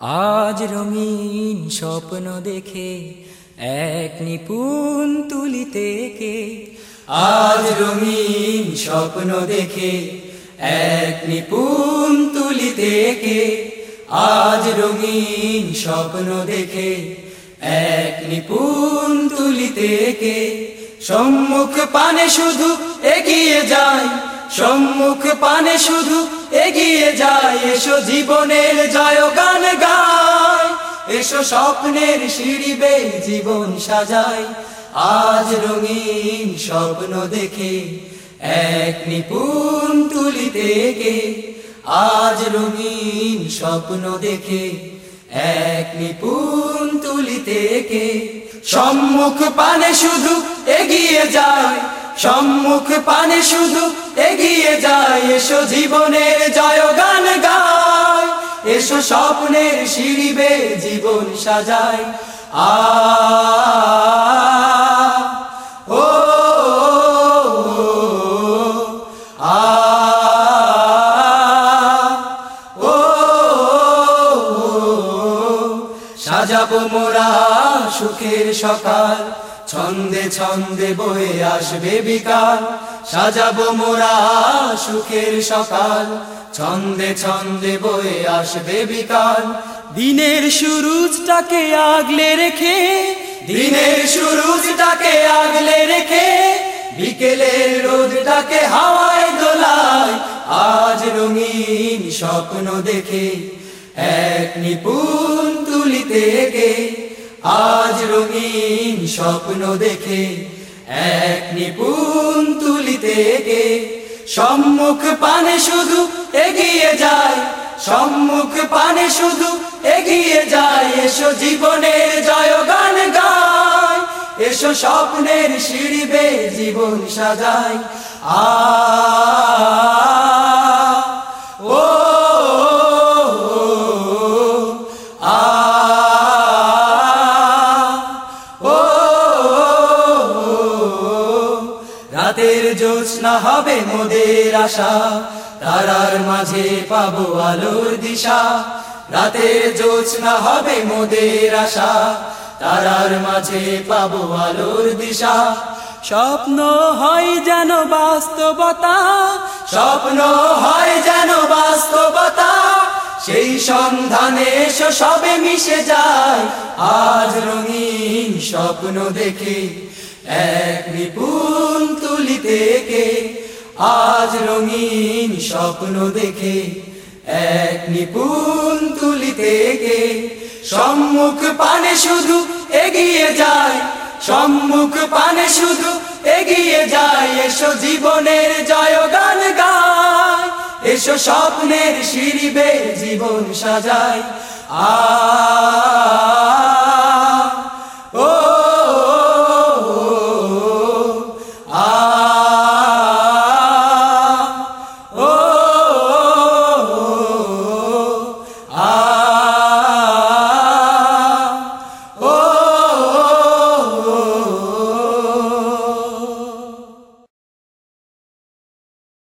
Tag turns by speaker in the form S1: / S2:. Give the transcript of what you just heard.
S1: আজ রঙিন স্বপ্ন দেখে, এক নিপুণ তুলিতে কে আজ রঙিন স্বপ্ন দেখে, এক নিপুণ তুলিতে কে আজ রঙিন স্বপ্ন দেখে, এক নিপুণ তুলিতে কে সম্মুখ পানে শুধু এগিয়ে যায় সম্মুখ পানে শুধু এগিয়ে যায়, এসো জীবনের জয় গান গায়, এসো স্বপ্নের সিঁড়ি সিঁড়িবে জীবন সাজায়। আজ রঙিন স্বপ্ন দেখে, এক নিপুণ তুলিতে কে আজ রঙিন স্বপ্ন দেখে, এক নিপুণ তুলিতে কে সম্মুখ পানে শুধু এগিয়ে যায়, সম্মুখ পানে শুধু এগিয়ে যায়, এসো জীবনের জয় গান গায় এসো স্বপ্নের সিঁড়িবে জীবন সাজায় আ সাজাবো মোরা সুখের সকাল। ছন্দে ছন্দে বয়ে আসবে বিকাল। সাজাবো মোরা সুখের সকাল। ছন্দে ছন্দে বয়ে আসবে বিকাল। দিনের সুরুজটাকে আগলে রেখে, দিনের সুরুজটাকে আগলে রেখে, বিকেলের রোদটাকে হাওয়ায় দোলায়, আজ রঙিন স্বপ্ন দেখে, এক নিপুণ তুলিতে গে আজ রঙিন স্বপ্ন দেখে এক নিপুণ তুলিতে গে সম্মুখ পানে শুধু এগিয়ে যায়, সম্মুখ পানে শুধু এগিয়ে যায়। এসো জীবনের জয় গান গায়, এসো স্বপ্নের সিঁড়ি জীবন সাজায়। আ রাতের জোৎস্না হবে মোদের আশা। তারার মাঝে পাবো আলোর দিশা। রাতের জোৎস্না হবে মোদের আশা। তারার মাঝে পাবো আলোর দিশা। স্বপ্ন হয় যেন বাস্তবতা। স্বপ্ন হয় যেন বাস্তবতা। সেই সন্ধানে সবে মিশে যায় আজ রঙিন স্বপ্ন দেখে এক নিপুণ তুলিতে কে আজ রঙিন স্বপ্ন দেখে, এক নিপুণ তুলিতে কে সম্মুখ পানে শুধু এগিয়ে যায়, সম্মুখ পানে শুধু এগিয়ে যায়, এসো জীবনের জয় গান গায়, এসো স্বপ্নের সিঁড়িবে জীবন সাজায়, আ